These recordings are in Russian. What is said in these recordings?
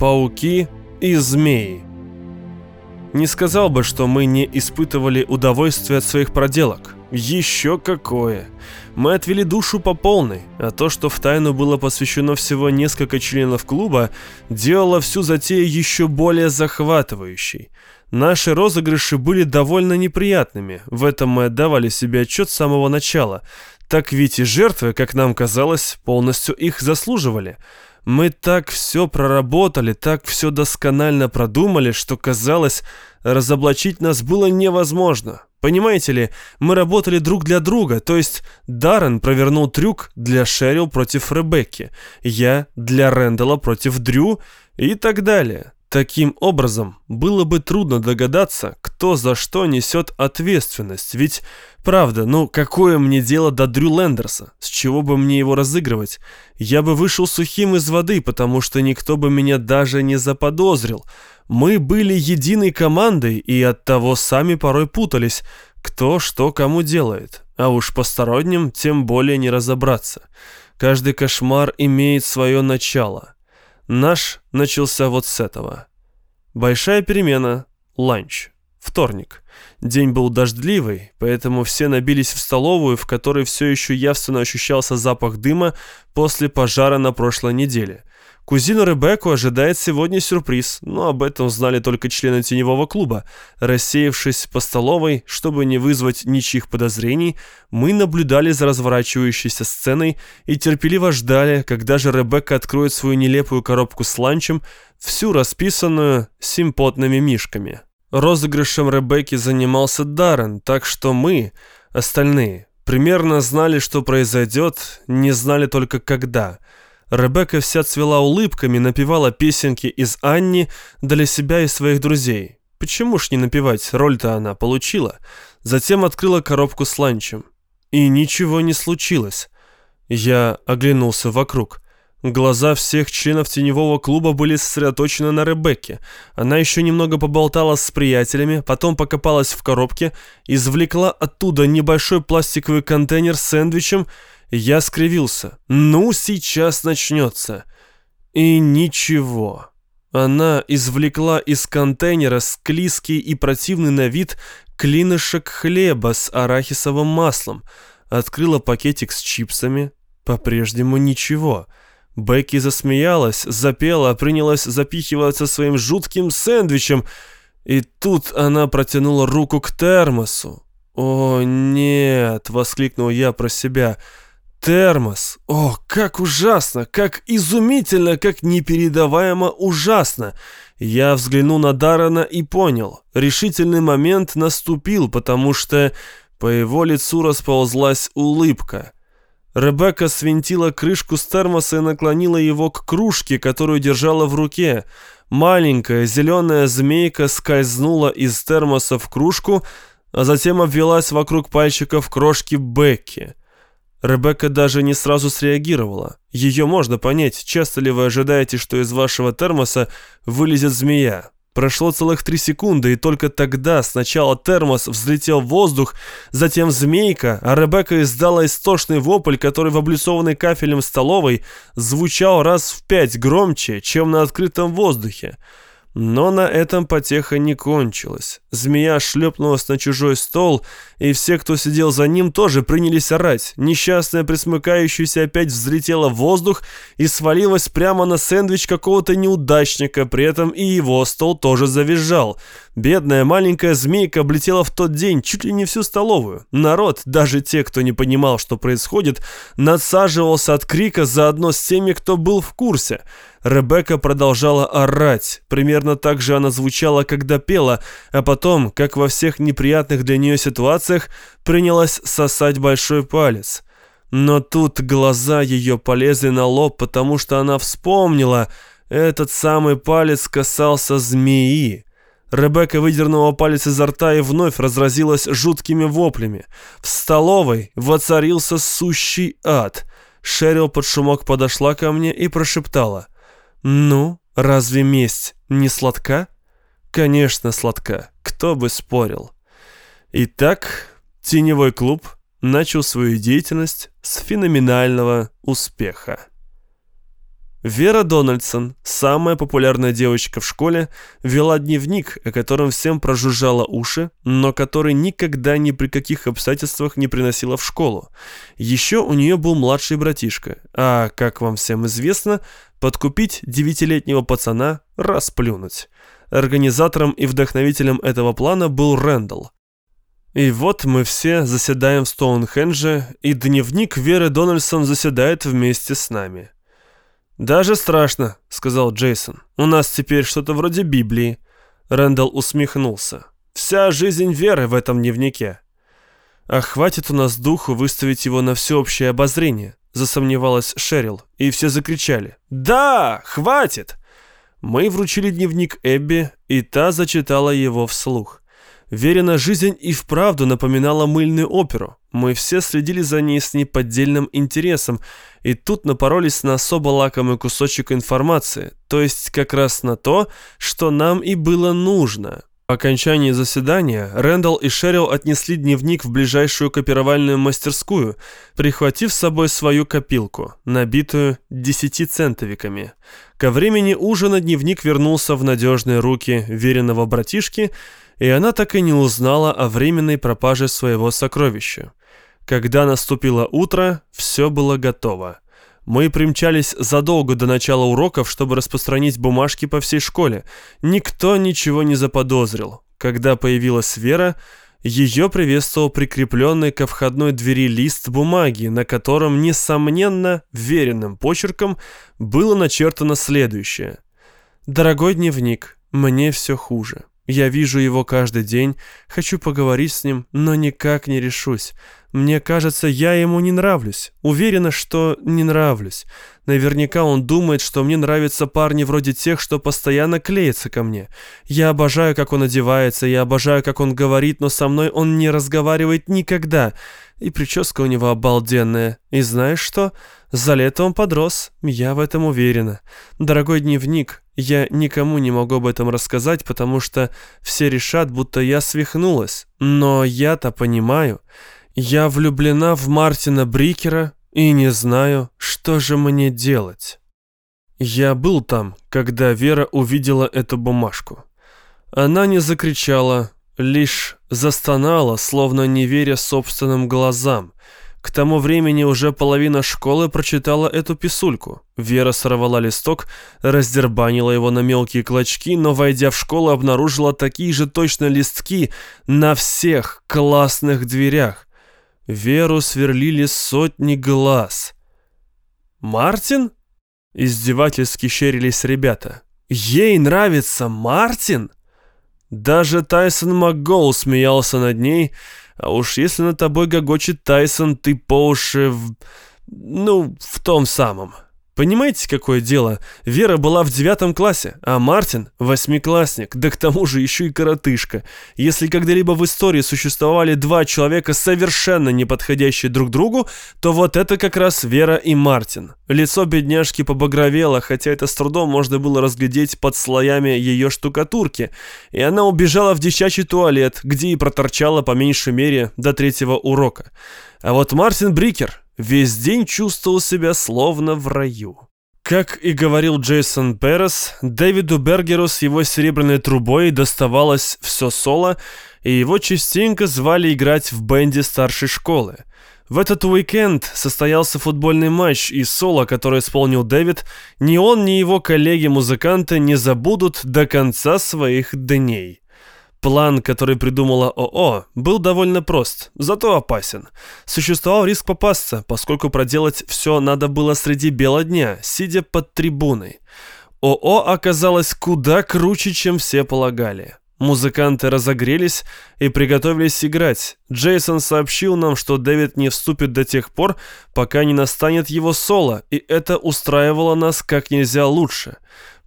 пауки и змеи. Не сказал бы, что мы не испытывали удовольствия от своих проделок. Еще какое! Мы отвели душу по полной, а то, что в тайну было посвящено всего несколько членов клуба, делало всю затею еще более захватывающей. Наши розыгрыши были довольно неприятными, в этом мы отдавали себе отчет с самого начала. Так ведь и жертвы, как нам казалось, полностью их заслуживали – мы так все проработали, так все досконально продумали, что казалось, разоблачить нас было невозможно. Понимаете ли, мы работали друг для друга, то есть Даррен провернул трюк для Шерил против Ребекки, я для Рэндала против Дрю и так далее. Таким образом, было бы трудно догадаться, кто за что несет ответственность, ведь, правда, ну какое мне дело до Дрю Лендерса, с чего бы мне его разыгрывать? Я бы вышел сухим из воды, потому что никто бы меня даже не заподозрил. Мы были единой командой и оттого сами порой путались, кто что кому делает, а уж посторонним тем более не разобраться. Каждый кошмар имеет свое начало – Наш начался вот с этого. Большая перемена. Ланч. Вторник. День был дождливый, поэтому все набились в столовую, в которой все еще явственно ощущался запах дыма после пожара на прошлой неделе. Кузину Ребекку ожидает сегодня сюрприз, но об этом знали только члены теневого клуба. Рассеявшись по столовой, чтобы не вызвать ничьих подозрений, мы наблюдали за разворачивающейся сценой и терпеливо ждали, когда же Ребекка откроет свою нелепую коробку с ланчем, всю расписанную симпотными мишками. Розыгрышем Ребекки занимался Даррен, так что мы, остальные, примерно знали, что произойдет, не знали только когда – Ребекка вся цвела улыбками, напевала песенки из Анни для себя и своих друзей. Почему ж не напевать, роль-то она получила. Затем открыла коробку с ланчем. И ничего не случилось. Я оглянулся вокруг. Глаза всех членов теневого клуба были сосредоточены на Ребекке. Она еще немного поболтала с приятелями, потом покопалась в коробке, извлекла оттуда небольшой пластиковый контейнер с сэндвичем я скривился. «Ну, сейчас начнется». И ничего. Она извлекла из контейнера склизкий и противный на вид клинышек хлеба с арахисовым маслом, открыла пакетик с чипсами. По-прежнему ничего. Бекки засмеялась, запела, принялась запихиваться своим жутким сэндвичем, и тут она протянула руку к термосу. «О, нет!» — воскликнул я про себя — Термос. О, как ужасно, как изумительно, как непередаваемо ужасно. Я взглянул на Дарана и понял. Решительный момент наступил, потому что по его лицу расползлась улыбка. Ребекка свинтила крышку с термоса и наклонила его к кружке, которую держала в руке. Маленькая зеленая змейка скользнула из термоса в кружку, а затем обвелась вокруг пальчиков крошки Бекки. Ребекка даже не сразу среагировала. Ее можно понять, часто ли вы ожидаете, что из вашего термоса вылезет змея. Прошло целых три секунды, и только тогда сначала термос взлетел в воздух, затем змейка, а Ребекка издала истошный вопль, который в облицованной кафелем столовой звучал раз в пять громче, чем на открытом воздухе. Но на этом потеха не кончилась. Змея шлепнулась на чужой стол, и все, кто сидел за ним, тоже принялись орать. Несчастная присмыкающаяся опять взлетела в воздух и свалилась прямо на сэндвич какого-то неудачника, при этом и его стол тоже завизжал. Бедная маленькая змейка облетела в тот день чуть ли не всю столовую. Народ, даже те, кто не понимал, что происходит, надсаживался от крика заодно с теми, кто был в курсе. Ребекка продолжала орать. Примерно так же она звучала, когда пела, а потом, как во всех неприятных для нее ситуациях, принялась сосать большой палец. Но тут глаза ее полезли на лоб, потому что она вспомнила, этот самый палец касался змеи. Ребекка выдернула палец изо рта и вновь разразилась жуткими воплями. В столовой воцарился сущий ад. Шерил под шумок подошла ко мне и прошептала. «Ну, разве месть не сладка?» «Конечно, сладка. Кто бы спорил». Итак, теневой клуб начал свою деятельность с феноменального успеха. Вера Дональдсон, самая популярная девочка в школе, вела дневник, о котором всем прожужжала уши, но который никогда ни при каких обстоятельствах не приносила в школу. Еще у нее был младший братишка, а, как вам всем известно, подкупить девятилетнего пацана – расплюнуть. Организатором и вдохновителем этого плана был Рэндалл. И вот мы все заседаем в Стоунхендже, и дневник Веры Дональдсон заседает вместе с нами. «Даже страшно», — сказал Джейсон. «У нас теперь что-то вроде Библии». Рэндалл усмехнулся. «Вся жизнь веры в этом дневнике». «А хватит у нас духу выставить его на всеобщее обозрение», — засомневалась Шерил, и все закричали. «Да, хватит!» Мы вручили дневник Эбби, и та зачитала его вслух. Верина жизнь и вправду напоминала мыльную оперу. Мы все следили за ней с неподдельным интересом, и тут напоролись на особо лакомый кусочек информации, то есть как раз на то, что нам и было нужно. По окончании заседания Рэндалл и Шерил отнесли дневник в ближайшую копировальную мастерскую, прихватив с собой свою копилку, набитую десятицентовиками. Ко времени ужина дневник вернулся в надежные руки веренного братишки, и она так и не узнала о временной пропаже своего сокровища. Когда наступило утро, все было готово. Мы примчались задолго до начала уроков, чтобы распространить бумажки по всей школе. Никто ничего не заподозрил. Когда появилась Вера, ее приветствовал прикрепленный ко входной двери лист бумаги, на котором, несомненно, веренным почерком было начертано следующее. «Дорогой дневник, мне все хуже. Я вижу его каждый день, хочу поговорить с ним, но никак не решусь. Мне кажется, я ему не нравлюсь. Уверена, что не нравлюсь. Наверняка он думает, что мне нравятся парни вроде тех, что постоянно клеятся ко мне. Я обожаю, как он одевается, я обожаю, как он говорит, но со мной он не разговаривает никогда. И прическа у него обалденная. И знаешь что? За лето он подрос, я в этом уверена. Дорогой дневник, я никому не могу об этом рассказать, потому что все решат, будто я свихнулась. Но я-то понимаю. Я влюблена в Мартина Брикера и не знаю, что же мне делать. Я был там, когда Вера увидела эту бумажку. Она не закричала, лишь застонала, словно не веря собственным глазам. К тому времени уже половина школы прочитала эту писульку. Вера сорвала листок, раздербанила его на мелкие клочки, но, войдя в школу, обнаружила такие же точно листки на всех классных дверях. Веру сверлили сотни глаз. «Мартин?» — издевательски щерились ребята. «Ей нравится Мартин?» Даже Тайсон МакГоу смеялся над ней, а уж если над тобой гогочет Тайсон, ты по уши в... ну, в том самом. Понимаете, какое дело? Вера была в девятом классе, а Мартин – восьмиклассник, да к тому же еще и коротышка. Если когда-либо в истории существовали два человека, совершенно не подходящие друг другу, то вот это как раз Вера и Мартин. Лицо бедняжки побагровело, хотя это с трудом можно было разглядеть под слоями ее штукатурки, и она убежала в дичачий туалет, где и проторчала по меньшей мере до третьего урока. А вот Мартин Брикер весь день чувствовал себя словно в раю. Как и говорил Джейсон Перес, Дэвиду Бергеру с его серебряной трубой доставалось все соло, и его частенько звали играть в бенде старшей школы. В этот уикенд состоялся футбольный матч, и соло, который исполнил Дэвид, ни он, ни его коллеги-музыканты не забудут до конца своих дней. План, который придумала ООО, был довольно прост, зато опасен. Существовал риск попасться, поскольку проделать все надо было среди бела дня, сидя под трибуной. ООО оказалось куда круче, чем все полагали. Музыканты разогрелись и приготовились играть. Джейсон сообщил нам, что Дэвид не вступит до тех пор, пока не настанет его соло, и это устраивало нас как нельзя лучше.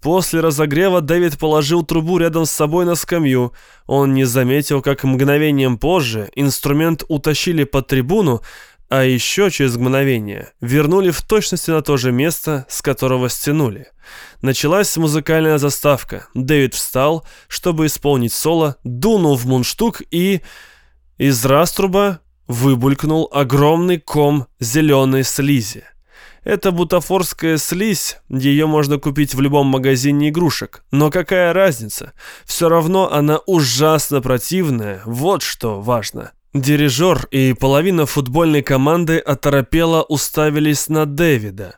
После разогрева Дэвид положил трубу рядом с собой на скамью. Он не заметил, как мгновением позже инструмент утащили под трибуну, а еще через мгновение вернули в точности на то же место, с которого стянули. Началась музыкальная заставка. Дэвид встал, чтобы исполнить соло, дунул в мундштук и... Из раструба выбулькнул огромный ком зеленой слизи. Это бутафорская слизь, ее можно купить в любом магазине игрушек. Но какая разница? Все равно она ужасно противная, вот что важно. Дирижер и половина футбольной команды оторопело уставились на Дэвида.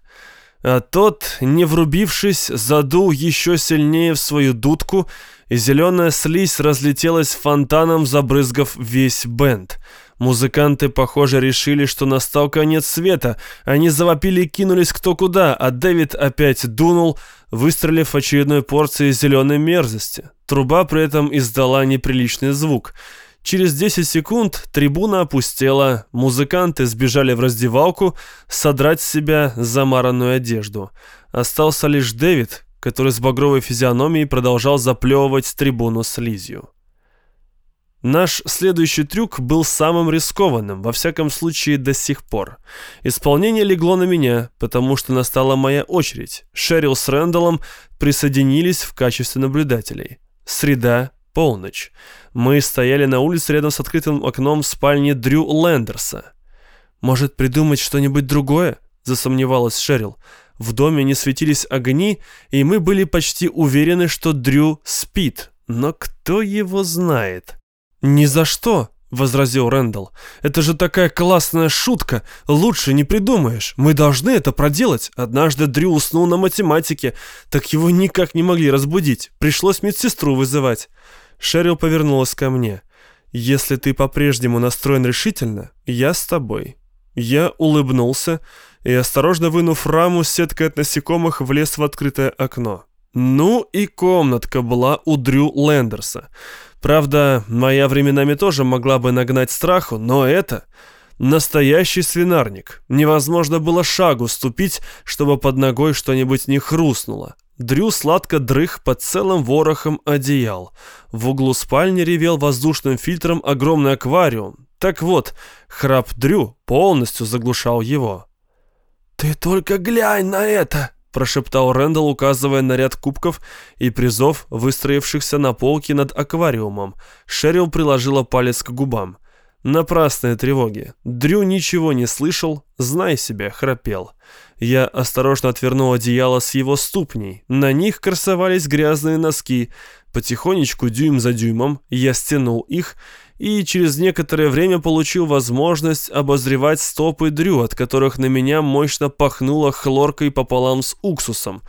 А тот, не врубившись, задул еще сильнее в свою дудку, и зеленая слизь разлетелась фонтаном, забрызгав весь бенд. Музыканты, похоже, решили, что настал конец света. Они завопили и кинулись кто куда, а Дэвид опять дунул, выстрелив очередной порцией зеленой мерзости. Труба при этом издала неприличный звук. Через 10 секунд трибуна опустела, музыканты сбежали в раздевалку содрать с себя замаранную одежду. Остался лишь Дэвид, который с багровой физиономией продолжал заплевывать трибуну слизью. Наш следующий трюк был самым рискованным, во всяком случае до сих пор. Исполнение легло на меня, потому что настала моя очередь. Шерил с Рэндаллом присоединились в качестве наблюдателей. Среда, полночь. Мы стояли на улице рядом с открытым окном в спальне Дрю Лендерса. «Может, придумать что-нибудь другое?» – засомневалась Шерил. В доме не светились огни, и мы были почти уверены, что Дрю спит. Но кто его знает? «Ни за что!» — возразил Рэндалл. «Это же такая классная шутка! Лучше не придумаешь! Мы должны это проделать! Однажды Дрю уснул на математике, так его никак не могли разбудить. Пришлось медсестру вызывать». Шерил повернулась ко мне. «Если ты по-прежнему настроен решительно, я с тобой». Я улыбнулся и, осторожно вынув раму с сеткой от насекомых, влез в открытое окно. Ну и комнатка была у Дрю Лендерса. Правда, моя временами тоже могла бы нагнать страху, но это... Настоящий свинарник. Невозможно было шагу ступить, чтобы под ногой что-нибудь не хрустнуло. Дрю сладко дрых под целым ворохом одеял. В углу спальни ревел воздушным фильтром огромный аквариум. Так вот, храп Дрю полностью заглушал его. «Ты только глянь на это!» Прошептал Рэндалл, указывая на ряд кубков и призов, выстроившихся на полке над аквариумом. Шерил приложила палец к губам. Напрасные тревоги. Дрю ничего не слышал, знай себя, храпел. Я осторожно отвернул одеяло с его ступней. На них красовались грязные носки. Потихонечку, дюйм за дюймом, я стянул их и через некоторое время получил возможность обозревать стопы Дрю, от которых на меня мощно пахнуло хлоркой пополам с уксусом.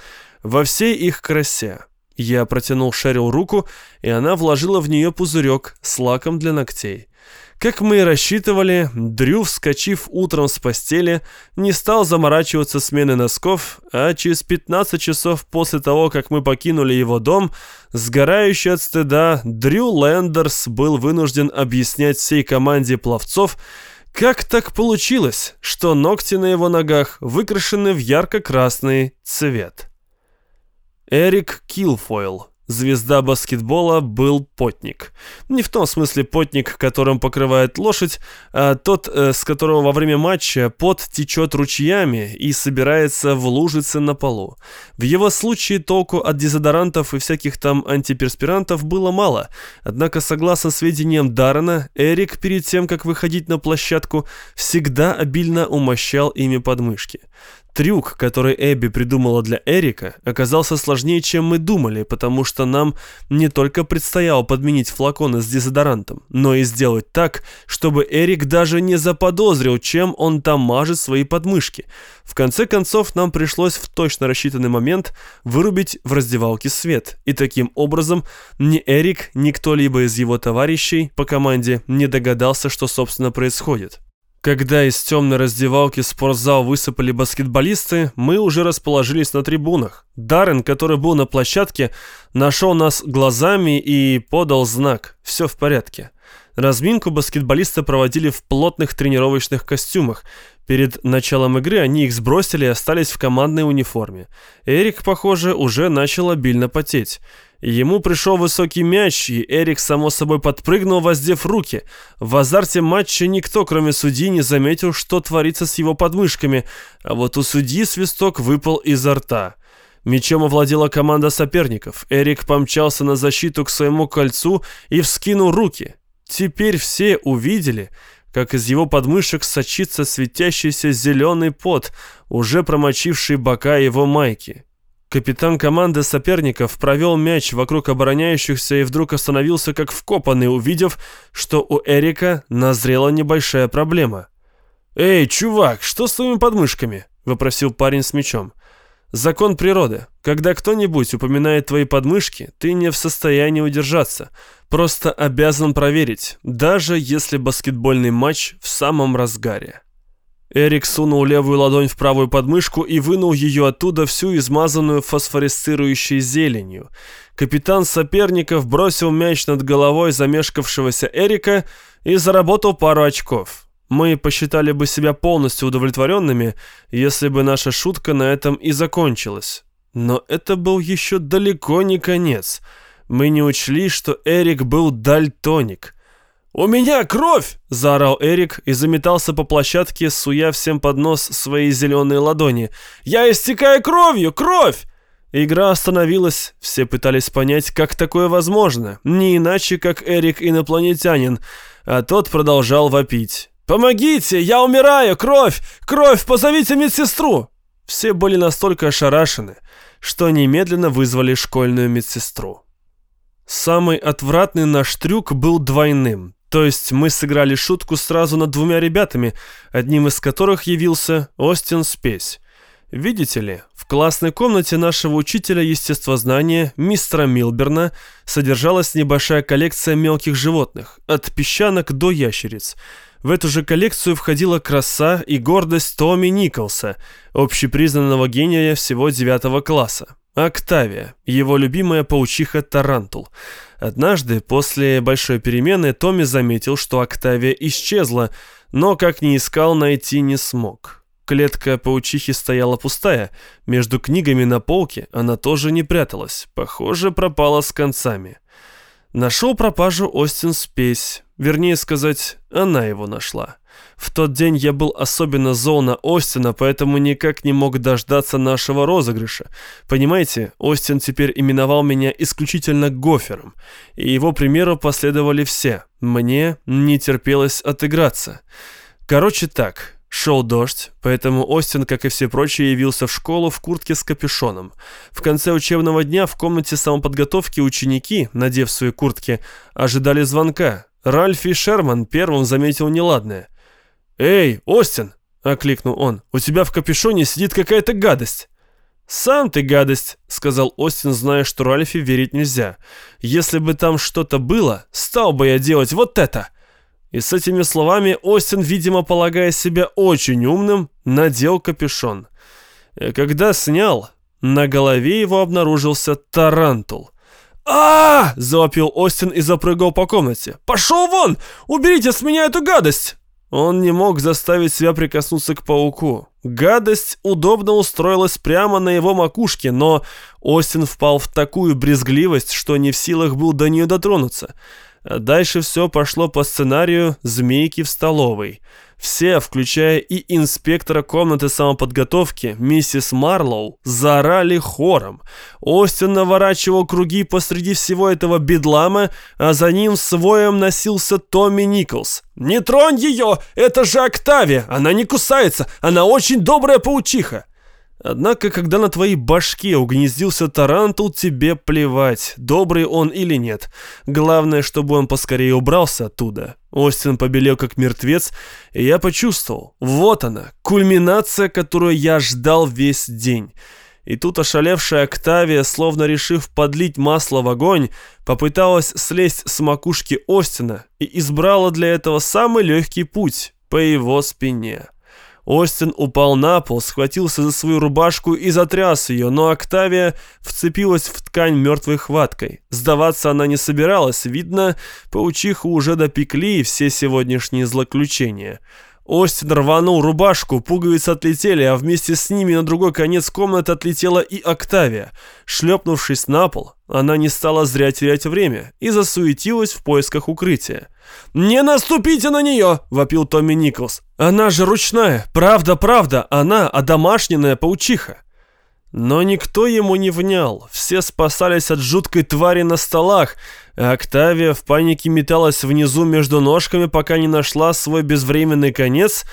Во всей их красе. Я протянул Шерил руку, и она вложила в нее пузырек с лаком для ногтей. Как мы и рассчитывали, Дрю, вскочив утром с постели, не стал заморачиваться смены носков, а через 15 часов после того, как мы покинули его дом, сгорающий от стыда, Дрю Лендерс был вынужден объяснять всей команде пловцов, как так получилось, что ногти на его ногах выкрашены в ярко-красный цвет. Эрик Килфойл Звезда баскетбола был потник. Не в том смысле потник, которым покрывает лошадь, а тот, э, с которого во время матча пот течет ручьями и собирается в лужице на полу. В его случае толку от дезодорантов и всяких там антиперспирантов было мало, однако, согласно сведениям Даррена, Эрик перед тем, как выходить на площадку, всегда обильно умощал ими подмышки. Трюк, который Эбби придумала для Эрика, оказался сложнее, чем мы думали, потому что нам не только предстояло подменить флаконы с дезодорантом, но и сделать так, чтобы Эрик даже не заподозрил, чем он там мажет свои подмышки. В конце концов, нам пришлось в точно рассчитанный момент вырубить в раздевалке свет, и таким образом ни Эрик, ни кто-либо из его товарищей по команде не догадался, что собственно происходит. Когда из темной раздевалки спортзал высыпали баскетболисты, мы уже расположились на трибунах. Даррен, который был на площадке, нашел нас глазами и подал знак «Все в порядке». Разминку баскетболисты проводили в плотных тренировочных костюмах. Перед началом игры они их сбросили и остались в командной униформе. Эрик, похоже, уже начал обильно потеть. Ему пришел высокий мяч, и Эрик, само собой, подпрыгнул, воздев руки. В азарте матча никто, кроме судьи, не заметил, что творится с его подмышками, а вот у судьи свисток выпал изо рта. Мечом овладела команда соперников. Эрик помчался на защиту к своему кольцу и вскинул руки. Теперь все увидели, как из его подмышек сочится светящийся зеленый пот, уже промочивший бока его майки. Капитан команды соперников провел мяч вокруг обороняющихся и вдруг остановился как вкопанный, увидев, что у Эрика назрела небольшая проблема. «Эй, чувак, что с твоими подмышками?» — вопросил парень с мячом. «Закон природы. Когда кто-нибудь упоминает твои подмышки, ты не в состоянии удержаться. Просто обязан проверить, даже если баскетбольный матч в самом разгаре». Эрик сунул левую ладонь в правую подмышку и вынул ее оттуда всю измазанную фосфоресцирующей зеленью. Капитан соперников бросил мяч над головой замешкавшегося Эрика и заработал пару очков. Мы посчитали бы себя полностью удовлетворенными, если бы наша шутка на этом и закончилась. Но это был еще далеко не конец. Мы не учли, что Эрик был дальтоник – «У меня кровь!» – заорал Эрик и заметался по площадке, суя всем под нос свои зеленые ладони. «Я истекаю кровью! Кровь!» Игра остановилась, все пытались понять, как такое возможно, не иначе, как Эрик инопланетянин, а тот продолжал вопить. «Помогите! Я умираю! Кровь! Кровь! Позовите медсестру!» Все были настолько ошарашены, что немедленно вызвали школьную медсестру. Самый отвратный наш трюк был двойным. То есть мы сыграли шутку сразу над двумя ребятами, одним из которых явился Остин Спесь. Видите ли, в классной комнате нашего учителя естествознания, мистера Милберна, содержалась небольшая коллекция мелких животных, от песчанок до ящериц. В эту же коллекцию входила краса и гордость Томми Николса, общепризнанного гения всего девятого класса. Октавия, его любимая паучиха Тарантул – Однажды, после большой перемены, Томми заметил, что Октавия исчезла, но, как ни искал, найти не смог. Клетка паучихи стояла пустая, между книгами на полке она тоже не пряталась, похоже, пропала с концами. Нашел пропажу Остин Спесь, вернее сказать, она его нашла. В тот день я был особенно зол на Остина, поэтому никак не мог дождаться нашего розыгрыша. Понимаете, Остин теперь именовал меня исключительно гофером, и его примеру последовали все. Мне не терпелось отыграться. Короче так, Шел дождь, поэтому Остин, как и все прочие, явился в школу в куртке с капюшоном. В конце учебного дня в комнате самоподготовки ученики, надев свои куртки, ожидали звонка. Ральфи Шерман первым заметил неладное. «Эй, Остин!» — окликнул он. «У тебя в капюшоне сидит какая-то гадость!» «Сам ты гадость», — сказал Остин, зная, что Ральфи верить нельзя. «Если бы там что-то было, стал бы я делать вот это!» И с этими словами Остин, видимо, полагая себя очень умным, надел капюшон. И когда снял, на голове его обнаружился тарантул. а, -а, -а завопил Остин и запрыгал по комнате. «Пошел вон! Уберите с меня эту гадость!» Он не мог заставить себя прикоснуться к пауку. Гадость удобно устроилась прямо на его макушке, но Остин впал в такую брезгливость, что не в силах был до нее дотронуться. Дальше все пошло по сценарию «Змейки в столовой». Все, включая и инспектора комнаты самоподготовки, миссис Марлоу, заорали хором. Остин наворачивал круги посреди всего этого бедлама, а за ним с воем носился Томми Николс. «Не тронь ее! Это же Октавия! Она не кусается! Она очень добрая паучиха!» Однако, когда на твоей башке угнездился тарантул, тебе плевать, добрый он или нет. Главное, чтобы он поскорее убрался оттуда. Остин побелел как мертвец, и я почувствовал, вот она, кульминация, которую я ждал весь день. И тут ошалевшая Октавия, словно решив подлить масло в огонь, попыталась слезть с макушки Остина и избрала для этого самый легкий путь по его спине. Остин упал на пол, схватился за свою рубашку и затряс ее, но Октавия вцепилась в ткань мертвой хваткой. Сдаваться она не собиралась, видно, паучиху уже допекли все сегодняшние злоключения. Остин рванул рубашку, пуговицы отлетели, а вместе с ними на другой конец комнаты отлетела и Октавия. Шлепнувшись на пол, она не стала зря терять время и засуетилась в поисках укрытия. «Не наступите на нее!» – вопил Томми Николс. «Она же ручная! Правда, правда! Она одомашненная паучиха!» Но никто ему не внял, все спасались от жуткой твари на столах, а Октавия в панике металась внизу между ножками, пока не нашла свой безвременный конец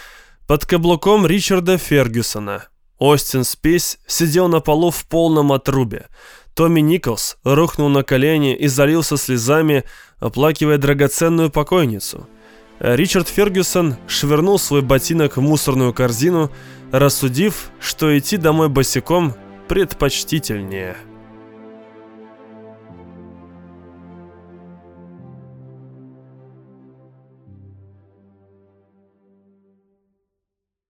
под каблуком Ричарда Фергюсона. Остин Спейс сидел на полу в полном отрубе. Томми Николс рухнул на колени и залился слезами, оплакивая драгоценную покойницу. Ричард Фергюсон швырнул свой ботинок в мусорную корзину, рассудив, что идти домой босиком – предпочтительнее.